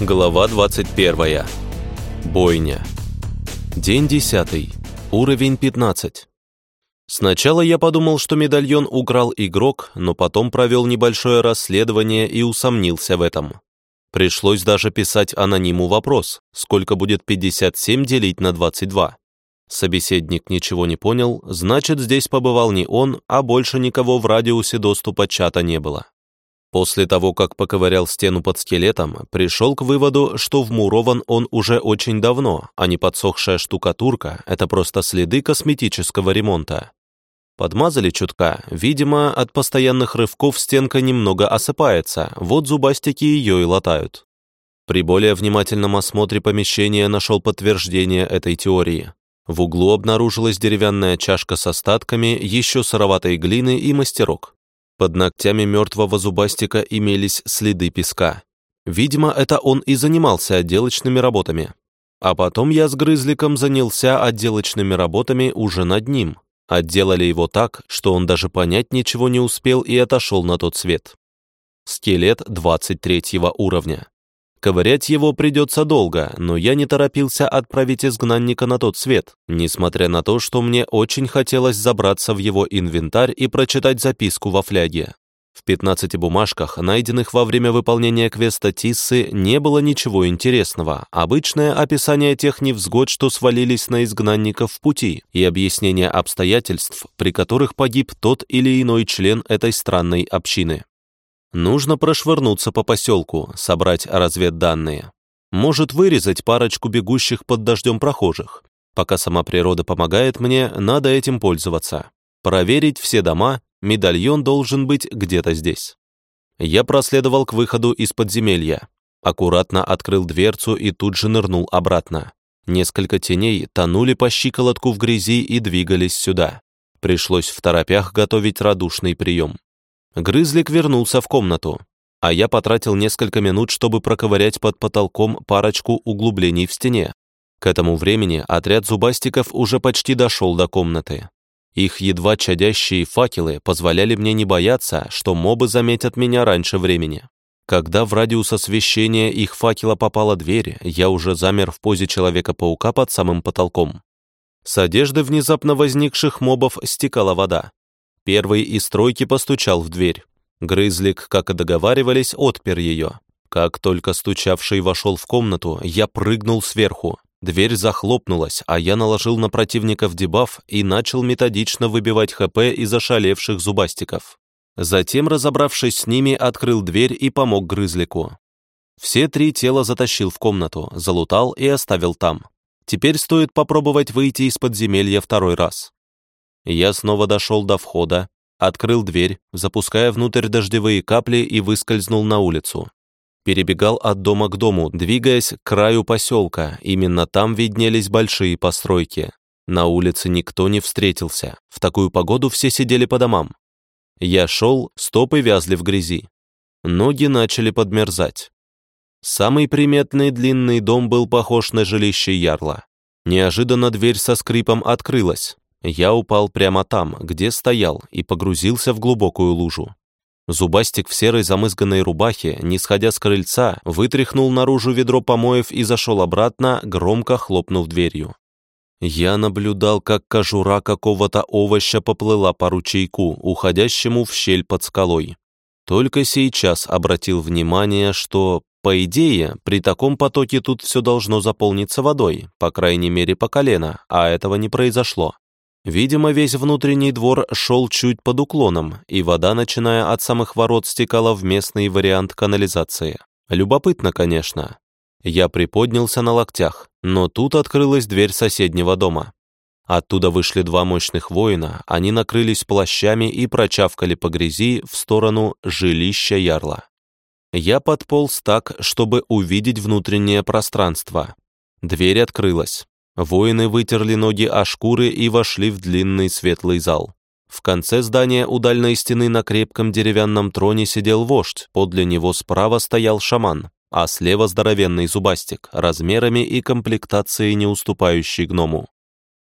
Глава 21. Бойня. День 10. Уровень 15. Сначала я подумал, что медальон украл игрок, но потом провел небольшое расследование и усомнился в этом. Пришлось даже писать анониму вопрос, сколько будет 57 делить на 22. Собеседник ничего не понял, значит, здесь побывал не он, а больше никого в радиусе доступа чата не было. После того, как поковырял стену под скелетом, пришел к выводу, что вмурован он уже очень давно, а не подсохшая штукатурка — это просто следы косметического ремонта. Подмазали чутка, видимо, от постоянных рывков стенка немного осыпается, вот зубастики ее и латают. При более внимательном осмотре помещения нашел подтверждение этой теории. В углу обнаружилась деревянная чашка с остатками еще сыроватой глины и мастерок. Под ногтями мертвого зубастика имелись следы песка. Видимо, это он и занимался отделочными работами. А потом я с грызликом занялся отделочными работами уже над ним. Отделали его так, что он даже понять ничего не успел и отошел на тот свет. Скелет 23 уровня. Ковырять его придется долго, но я не торопился отправить изгнанника на тот свет, несмотря на то, что мне очень хотелось забраться в его инвентарь и прочитать записку во фляге. В 15 бумажках, найденных во время выполнения квеста Тиссы, не было ничего интересного. Обычное описание тех невзгод, что свалились на изгнанников в пути, и объяснение обстоятельств, при которых погиб тот или иной член этой странной общины. Нужно прошвырнуться по поселку, собрать разведданные. Может вырезать парочку бегущих под дождем прохожих. Пока сама природа помогает мне, надо этим пользоваться. Проверить все дома, медальон должен быть где-то здесь. Я проследовал к выходу из подземелья. Аккуратно открыл дверцу и тут же нырнул обратно. Несколько теней тонули по щиколотку в грязи и двигались сюда. Пришлось в торопях готовить радушный прием. Грызлик вернулся в комнату, а я потратил несколько минут, чтобы проковырять под потолком парочку углублений в стене. К этому времени отряд зубастиков уже почти дошел до комнаты. Их едва чадящие факелы позволяли мне не бояться, что мобы заметят меня раньше времени. Когда в радиус освещения их факела попала дверь, я уже замер в позе Человека-паука под самым потолком. С одежды внезапно возникших мобов стекала вода. Первый из тройки постучал в дверь. Грызлик, как и договаривались, отпер ее. Как только стучавший вошел в комнату, я прыгнул сверху. Дверь захлопнулась, а я наложил на противников дебаф и начал методично выбивать ХП из ошалевших зубастиков. Затем, разобравшись с ними, открыл дверь и помог Грызлику. Все три тела затащил в комнату, залутал и оставил там. Теперь стоит попробовать выйти из подземелья второй раз. Я снова дошел до входа, открыл дверь, запуская внутрь дождевые капли и выскользнул на улицу. Перебегал от дома к дому, двигаясь к краю поселка, именно там виднелись большие постройки. На улице никто не встретился, в такую погоду все сидели по домам. Я шел, стопы вязли в грязи. Ноги начали подмерзать. Самый приметный длинный дом был похож на жилище ярла. Неожиданно дверь со скрипом открылась. Я упал прямо там, где стоял, и погрузился в глубокую лужу. Зубастик в серой замызганной рубахе, не сходя с крыльца, вытряхнул наружу ведро помоев и зашел обратно, громко хлопнув дверью. Я наблюдал, как кожура какого-то овоща поплыла по ручейку, уходящему в щель под скалой. Только сейчас обратил внимание, что, по идее, при таком потоке тут все должно заполниться водой, по крайней мере по колено, а этого не произошло. Видимо, весь внутренний двор шел чуть под уклоном, и вода, начиная от самых ворот, стекала в местный вариант канализации. Любопытно, конечно. Я приподнялся на локтях, но тут открылась дверь соседнего дома. Оттуда вышли два мощных воина, они накрылись плащами и прочавкали по грязи в сторону жилища ярла. Я подполз так, чтобы увидеть внутреннее пространство. Дверь открылась. Воины вытерли ноги о шкуры и вошли в длинный светлый зал. В конце здания у дальней стены на крепком деревянном троне сидел вождь, подле него справа стоял шаман, а слева здоровенный зубастик, размерами и комплектацией не уступающий гному.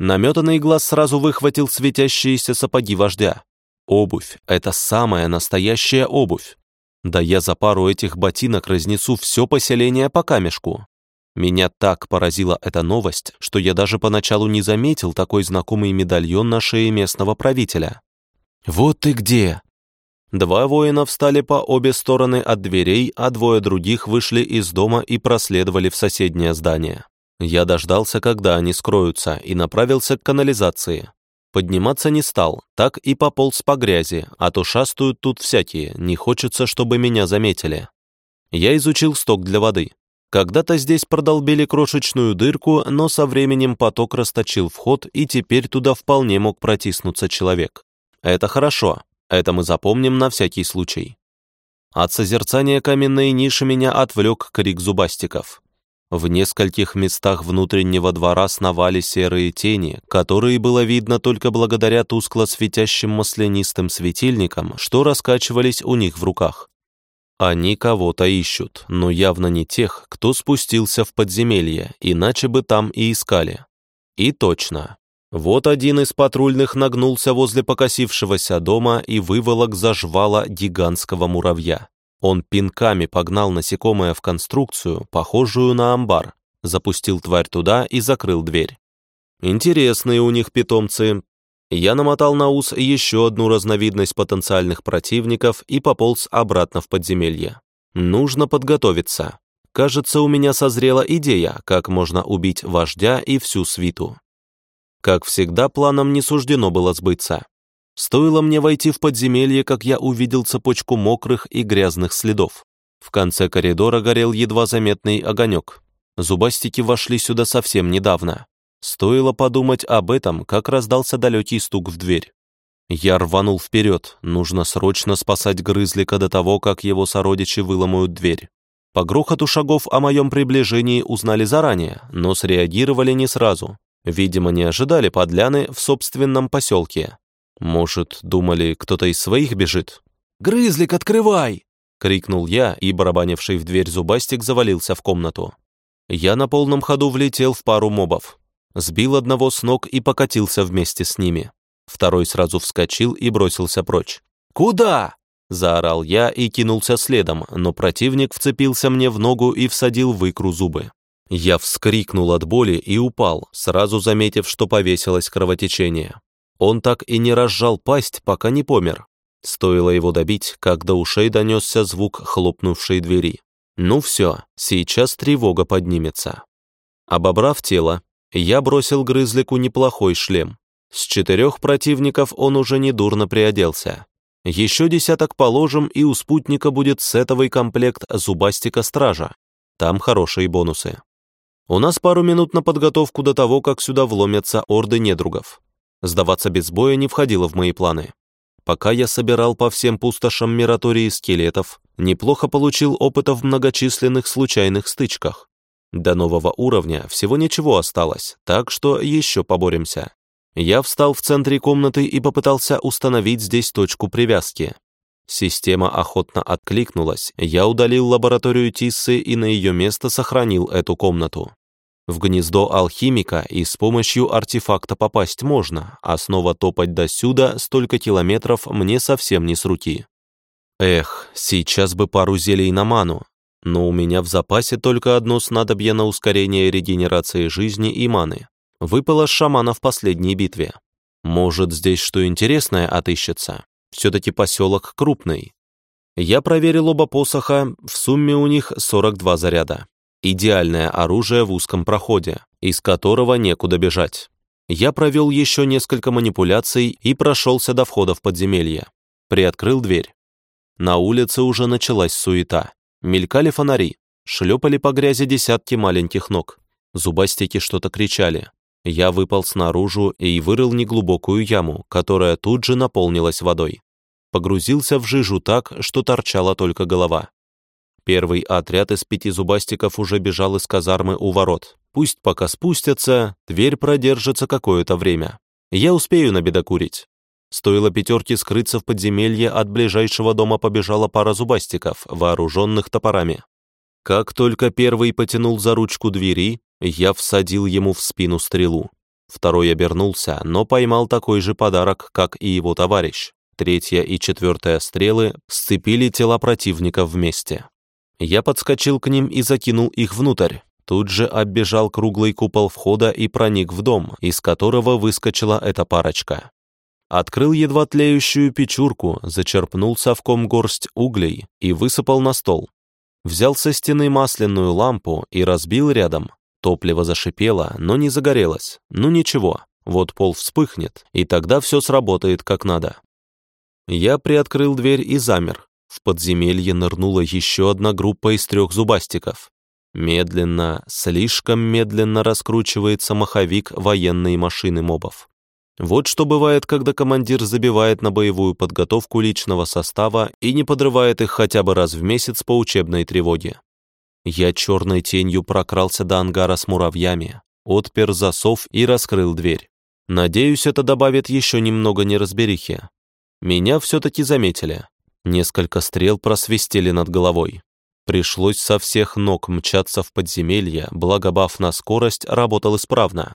Наметанный глаз сразу выхватил светящиеся сапоги вождя. Обувь — это самая настоящая обувь. Да я за пару этих ботинок разнесу все поселение по камешку. Меня так поразила эта новость, что я даже поначалу не заметил такой знакомый медальон на шее местного правителя. «Вот ты где!» Два воина встали по обе стороны от дверей, а двое других вышли из дома и проследовали в соседнее здание. Я дождался, когда они скроются, и направился к канализации. Подниматься не стал, так и пополз по грязи, а то шастают тут всякие, не хочется, чтобы меня заметили. Я изучил сток для воды. Когда-то здесь продолбили крошечную дырку, но со временем поток расточил вход, и теперь туда вполне мог протиснуться человек. Это хорошо, это мы запомним на всякий случай. От созерцания каменной ниши меня отвлек крик зубастиков. В нескольких местах внутреннего двора сновали серые тени, которые было видно только благодаря тускло светящим маслянистым светильникам, что раскачивались у них в руках. Они кого-то ищут, но явно не тех, кто спустился в подземелье, иначе бы там и искали. И точно. Вот один из патрульных нагнулся возле покосившегося дома и выволок зажвала гигантского муравья. Он пинками погнал насекомое в конструкцию, похожую на амбар, запустил тварь туда и закрыл дверь. Интересные у них питомцы. Я намотал на ус еще одну разновидность потенциальных противников и пополз обратно в подземелье. Нужно подготовиться. Кажется, у меня созрела идея, как можно убить вождя и всю свиту. Как всегда, планам не суждено было сбыться. Стоило мне войти в подземелье, как я увидел цепочку мокрых и грязных следов. В конце коридора горел едва заметный огонек. Зубастики вошли сюда совсем недавно. Стоило подумать об этом, как раздался далекий стук в дверь. Я рванул вперед, нужно срочно спасать грызлика до того, как его сородичи выломают дверь. По грохоту шагов о моем приближении узнали заранее, но среагировали не сразу. Видимо, не ожидали подляны в собственном поселке. Может, думали, кто-то из своих бежит? «Грызлик, открывай!» — крикнул я, и барабанивший в дверь зубастик завалился в комнату. Я на полном ходу влетел в пару мобов. Сбил одного с ног и покатился вместе с ними. Второй сразу вскочил и бросился прочь. «Куда?» — заорал я и кинулся следом, но противник вцепился мне в ногу и всадил в икру зубы. Я вскрикнул от боли и упал, сразу заметив, что повесилось кровотечение. Он так и не разжал пасть, пока не помер. Стоило его добить, как до ушей донесся звук хлопнувшей двери. Ну все, сейчас тревога поднимется. Обобрав тело, я бросил грызлику неплохой шлем. С четырех противников он уже недурно приоделся. Еще десяток положим, и у спутника будет сетовый комплект зубастика-стража. Там хорошие бонусы. У нас пару минут на подготовку до того, как сюда вломятся орды недругов. Сдаваться без боя не входило в мои планы. Пока я собирал по всем пустошам миратории скелетов, неплохо получил опыта в многочисленных случайных стычках. До нового уровня всего ничего осталось, так что еще поборемся. Я встал в центре комнаты и попытался установить здесь точку привязки. Система охотно откликнулась, я удалил лабораторию Тиссы и на ее место сохранил эту комнату. В гнездо алхимика и с помощью артефакта попасть можно, а снова топать до сюда столько километров мне совсем не с руки. Эх, сейчас бы пару зелий на ману, но у меня в запасе только одно снадобье на ускорение регенерации жизни и маны. Выпало с шамана в последней битве. Может, здесь что интересное отыщется? Все-таки поселок крупный. Я проверил оба посоха, в сумме у них 42 заряда. Идеальное оружие в узком проходе, из которого некуда бежать. Я провел еще несколько манипуляций и прошелся до входа в подземелье. Приоткрыл дверь. На улице уже началась суета. Мелькали фонари, шлепали по грязи десятки маленьких ног. Зубастики что-то кричали. Я выпал снаружи и вырыл неглубокую яму, которая тут же наполнилась водой. Погрузился в жижу так, что торчала только голова. Первый отряд из пяти зубастиков уже бежал из казармы у ворот. Пусть пока спустятся, дверь продержится какое-то время. Я успею набедокурить. Стоило пятерке скрыться в подземелье, от ближайшего дома побежала пара зубастиков, вооруженных топорами. Как только первый потянул за ручку двери, я всадил ему в спину стрелу. Второй обернулся, но поймал такой же подарок, как и его товарищ. третья и четвертая стрелы сцепили тела противника вместе. Я подскочил к ним и закинул их внутрь. Тут же оббежал круглый купол входа и проник в дом, из которого выскочила эта парочка. Открыл едва тлеющую печурку, зачерпнул совком горсть углей и высыпал на стол. Взял со стены масляную лампу и разбил рядом. Топливо зашипело, но не загорелось. Ну ничего, вот пол вспыхнет, и тогда все сработает как надо. Я приоткрыл дверь и замер. В подземелье нырнула еще одна группа из трех зубастиков. Медленно, слишком медленно раскручивается маховик военной машины мобов. Вот что бывает, когда командир забивает на боевую подготовку личного состава и не подрывает их хотя бы раз в месяц по учебной тревоге. Я черной тенью прокрался до ангара с муравьями, отпер засов и раскрыл дверь. Надеюсь, это добавит еще немного неразберихи. Меня все-таки заметили. Несколько стрел просвистели над головой. Пришлось со всех ног мчаться в подземелье, благо баф на скорость работал исправно.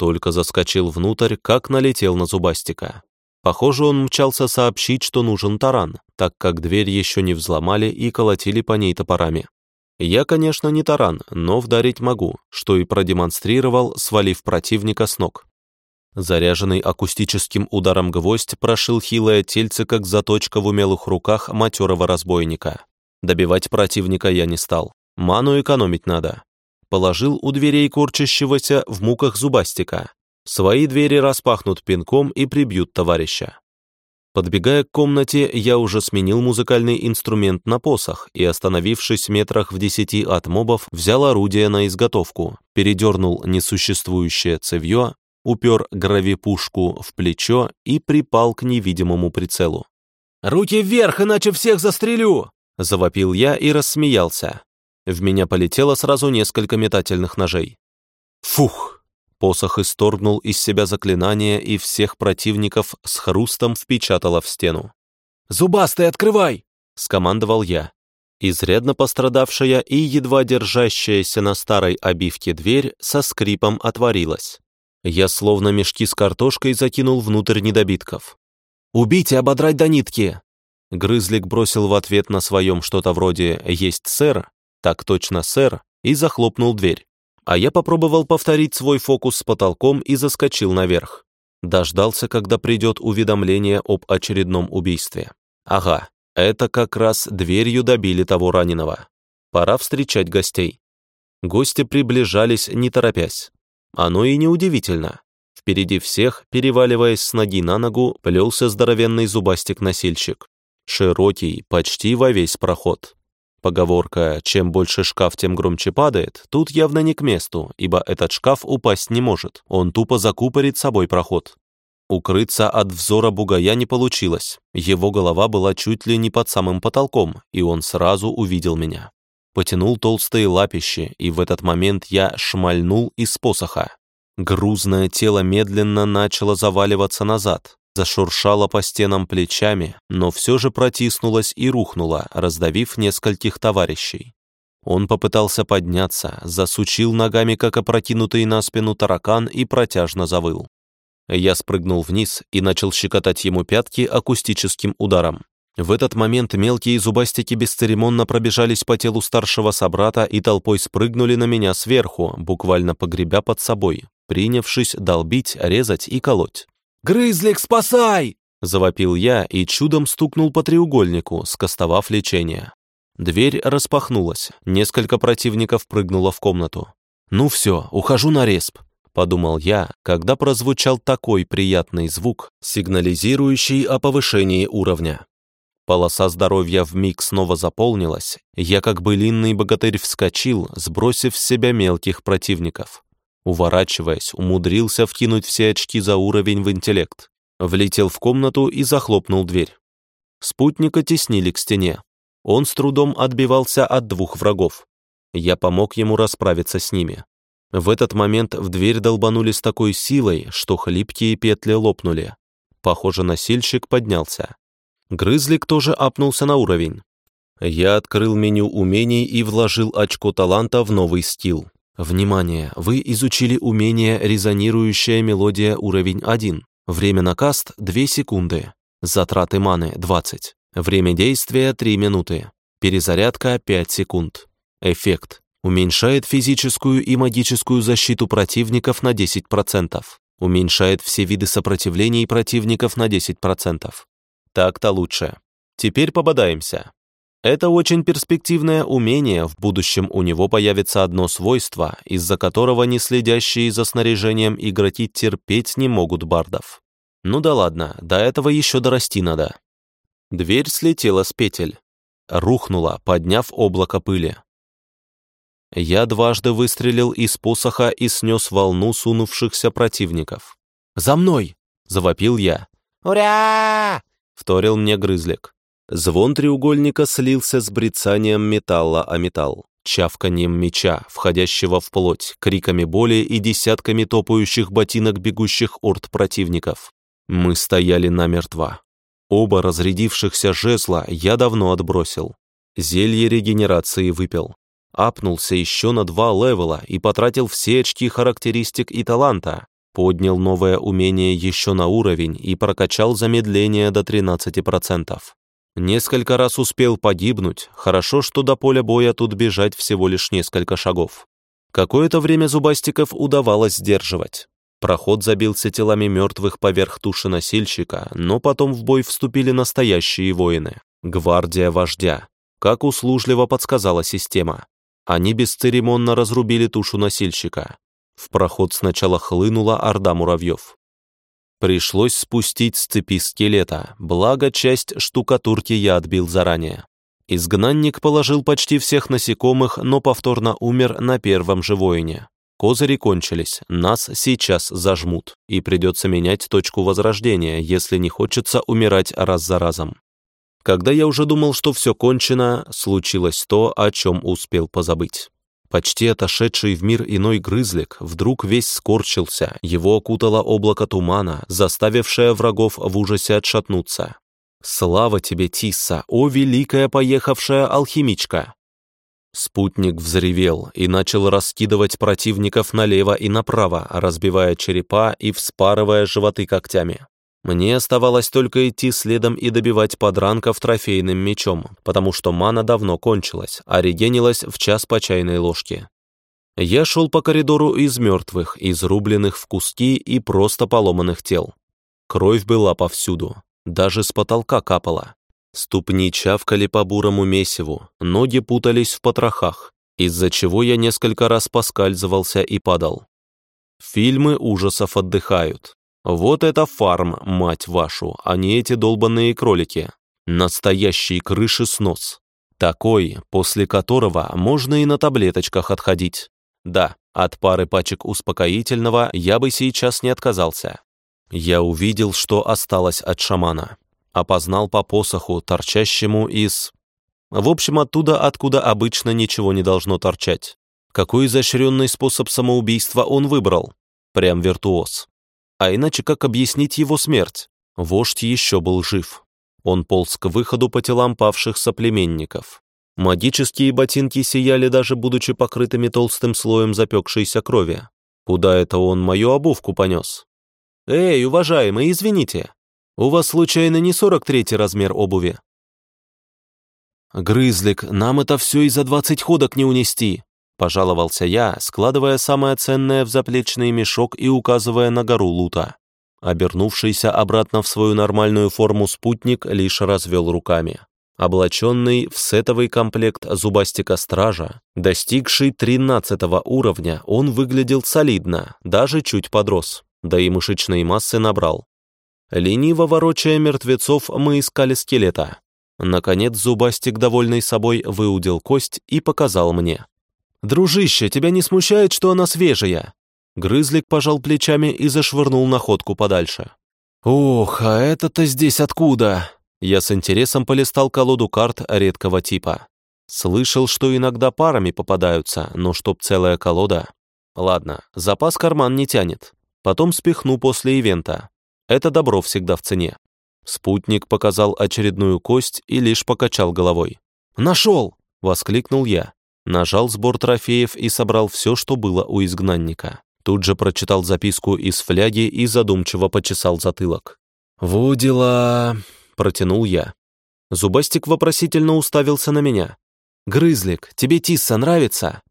Только заскочил внутрь, как налетел на зубастика. Похоже, он мчался сообщить, что нужен таран, так как дверь еще не взломали и колотили по ней топорами. Я, конечно, не таран, но вдарить могу, что и продемонстрировал, свалив противника с ног. Заряженный акустическим ударом гвоздь прошил хилое тельце, как заточка в умелых руках матерого разбойника. Добивать противника я не стал. Ману экономить надо. Положил у дверей корчащегося в муках зубастика. Свои двери распахнут пинком и прибьют товарища. Подбегая к комнате, я уже сменил музыкальный инструмент на посох и, остановившись метрах в десяти от мобов, взял орудие на изготовку, передернул несуществующее цевье, упер гравипушку в плечо и припал к невидимому прицелу. «Руки вверх, иначе всех застрелю!» — завопил я и рассмеялся. В меня полетело сразу несколько метательных ножей. Фух! Посох исторгнул из себя заклинание и всех противников с хрустом впечатало в стену. «Зубастый, открывай!» — скомандовал я. Изрядно пострадавшая и едва держащаяся на старой обивке дверь со скрипом отворилась. Я словно мешки с картошкой закинул внутрь недобитков. «Убить и ободрать до нитки!» Грызлик бросил в ответ на своем что-то вроде «Есть, сэр», «Так точно, сэр», и захлопнул дверь. А я попробовал повторить свой фокус с потолком и заскочил наверх. Дождался, когда придет уведомление об очередном убийстве. Ага, это как раз дверью добили того раненого. Пора встречать гостей. Гости приближались, не торопясь. Оно и неудивительно. Впереди всех, переваливаясь с ноги на ногу, плелся здоровенный зубастик-носильщик. Широкий, почти во весь проход. Поговорка «чем больше шкаф, тем громче падает» тут явно не к месту, ибо этот шкаф упасть не может, он тупо закупорит собой проход. Укрыться от взора бугая не получилось, его голова была чуть ли не под самым потолком, и он сразу увидел меня потянул толстые лапищи, и в этот момент я шмальнул из посоха. Грузное тело медленно начало заваливаться назад, зашуршало по стенам плечами, но все же протиснулось и рухнуло, раздавив нескольких товарищей. Он попытался подняться, засучил ногами, как опрокинутый на спину таракан, и протяжно завыл. Я спрыгнул вниз и начал щекотать ему пятки акустическим ударом. В этот момент мелкие зубастики бесцеремонно пробежались по телу старшего собрата и толпой спрыгнули на меня сверху, буквально погребя под собой, принявшись долбить, резать и колоть. «Грызлик, спасай!» — завопил я и чудом стукнул по треугольнику, скостовав лечение. Дверь распахнулась, несколько противников прыгнуло в комнату. «Ну все, ухожу на респ», — подумал я, когда прозвучал такой приятный звук, сигнализирующий о повышении уровня. Полоса здоровья вмиг снова заполнилась, я как былинный богатырь вскочил, сбросив с себя мелких противников. Уворачиваясь, умудрился вкинуть все очки за уровень в интеллект. Влетел в комнату и захлопнул дверь. Спутника теснили к стене. Он с трудом отбивался от двух врагов. Я помог ему расправиться с ними. В этот момент в дверь долбанули с такой силой, что хлипкие петли лопнули. Похоже, носильщик поднялся. Грызлик тоже апнулся на уровень. Я открыл меню умений и вложил очко таланта в новый скилл. Внимание! Вы изучили умение «Резонирующая мелодия уровень 1». Время на каст — 2 секунды. Затраты маны 20. Время действия 3 минуты. Перезарядка 5 секунд. Эффект. Уменьшает физическую и магическую защиту противников на 10%. Уменьшает все виды сопротивлений противников на 10%. Так-то лучше. Теперь пободаемся. Это очень перспективное умение, в будущем у него появится одно свойство, из-за которого не следящие за снаряжением игроки терпеть не могут бардов. Ну да ладно, до этого еще дорасти надо. Дверь слетела с петель. Рухнула, подняв облако пыли. Я дважды выстрелил из посоха и снес волну сунувшихся противников. «За мной!» — завопил я. «Уря!» — вторил мне грызлик. Звон треугольника слился с брецанием металла о металл, чавканием меча, входящего в плоть, криками боли и десятками топающих ботинок бегущих орд противников. Мы стояли намертво. Оба разрядившихся жезла я давно отбросил. Зелье регенерации выпил. Апнулся еще на два левела и потратил все очки характеристик и таланта. Поднял новое умение еще на уровень и прокачал замедление до 13%. Несколько раз успел погибнуть, хорошо, что до поля боя тут бежать всего лишь несколько шагов. Какое-то время зубастиков удавалось сдерживать. Проход забился телами мертвых поверх туши носильщика, но потом в бой вступили настоящие воины. Гвардия вождя, как услужливо подсказала система. Они бесцеремонно разрубили тушу носильщика. В проход сначала хлынула орда муравьев. Пришлось спустить с цепи скелета, благо часть штукатурки я отбил заранее. Изгнанник положил почти всех насекомых, но повторно умер на первом же воине. Козыри кончились, нас сейчас зажмут, и придется менять точку возрождения, если не хочется умирать раз за разом. Когда я уже думал, что все кончено, случилось то, о чем успел позабыть. Почти отошедший в мир иной грызлик вдруг весь скорчился, его окутало облако тумана, заставившее врагов в ужасе отшатнуться. «Слава тебе, Тисса, о великая поехавшая алхимичка!» Спутник взревел и начал раскидывать противников налево и направо, разбивая черепа и вспарывая животы когтями. Мне оставалось только идти следом и добивать подранков трофейным мечом, потому что мана давно кончилась, а регенилась в час по чайной ложке. Я шел по коридору из мертвых, изрубленных в куски и просто поломанных тел. Кровь была повсюду, даже с потолка капала. Ступни чавкали по бурому месиву, ноги путались в потрохах, из-за чего я несколько раз поскальзывался и падал. Фильмы ужасов отдыхают, вот это фарм, мать вашу, а не эти долбанные кролики. Настоящий крыши снос. Такой, после которого можно и на таблеточках отходить. Да, от пары пачек успокоительного я бы сейчас не отказался. Я увидел, что осталось от шамана. Опознал по посоху, торчащему из... В общем, оттуда, откуда обычно ничего не должно торчать. Какой изощренный способ самоубийства он выбрал? Прям виртуоз. А иначе как объяснить его смерть? Вождь еще был жив. Он полз к выходу по телам павших соплеменников. Магические ботинки сияли даже будучи покрытыми толстым слоем запекшейся крови. Куда это он мою обувку понес? «Эй, уважаемый, извините, у вас случайно не 43 размер обуви?» «Грызлик, нам это все и за 20 ходок не унести», Пожаловался я, складывая самое ценное в заплечный мешок и указывая на гору лута. Обернувшийся обратно в свою нормальную форму спутник лишь развел руками. Облаченный в сетовый комплект зубастика стража, достигший 13 уровня, он выглядел солидно, даже чуть подрос, да и мышечной массы набрал. Лениво ворочая мертвецов, мы искали скелета. Наконец зубастик, довольный собой, выудил кость и показал мне. «Дружище, тебя не смущает, что она свежая?» Грызлик пожал плечами и зашвырнул находку подальше. «Ох, а это-то здесь откуда?» Я с интересом полистал колоду карт редкого типа. Слышал, что иногда парами попадаются, но чтоб целая колода... Ладно, запас карман не тянет. Потом спихну после ивента. Это добро всегда в цене. Спутник показал очередную кость и лишь покачал головой. «Нашел!» — воскликнул я. Нажал сбор трофеев и собрал все, что было у изгнанника. Тут же прочитал записку из фляги и задумчиво почесал затылок. «Во дела!» — протянул я. Зубастик вопросительно уставился на меня. «Грызлик, тебе Тисса нравится?»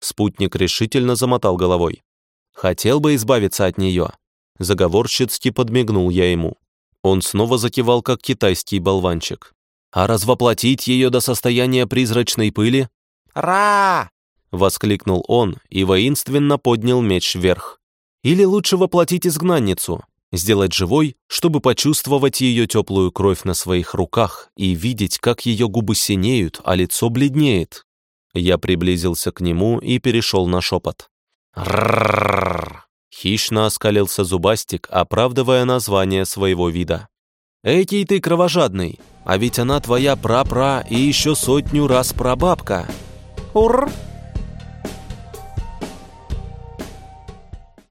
Спутник решительно замотал головой. «Хотел бы избавиться от нее». Заговорщицки подмигнул я ему. Он снова закивал, как китайский болванчик. «А развоплотить ее до состояния призрачной пыли?» «Ра!» — воскликнул он и воинственно поднял меч вверх. «Или лучше воплотить изгнанницу, сделать живой, чтобы почувствовать ее теплую кровь на своих руках и видеть, как ее губы синеют, а лицо бледнеет». Я приблизился к нему и перешел на шепот. «Ррррррр!» Хищно оскалился зубастик, оправдывая название своего вида. «Экий ты кровожадный, а ведь она твоя пра-пра и еще сотню раз прабабка!» por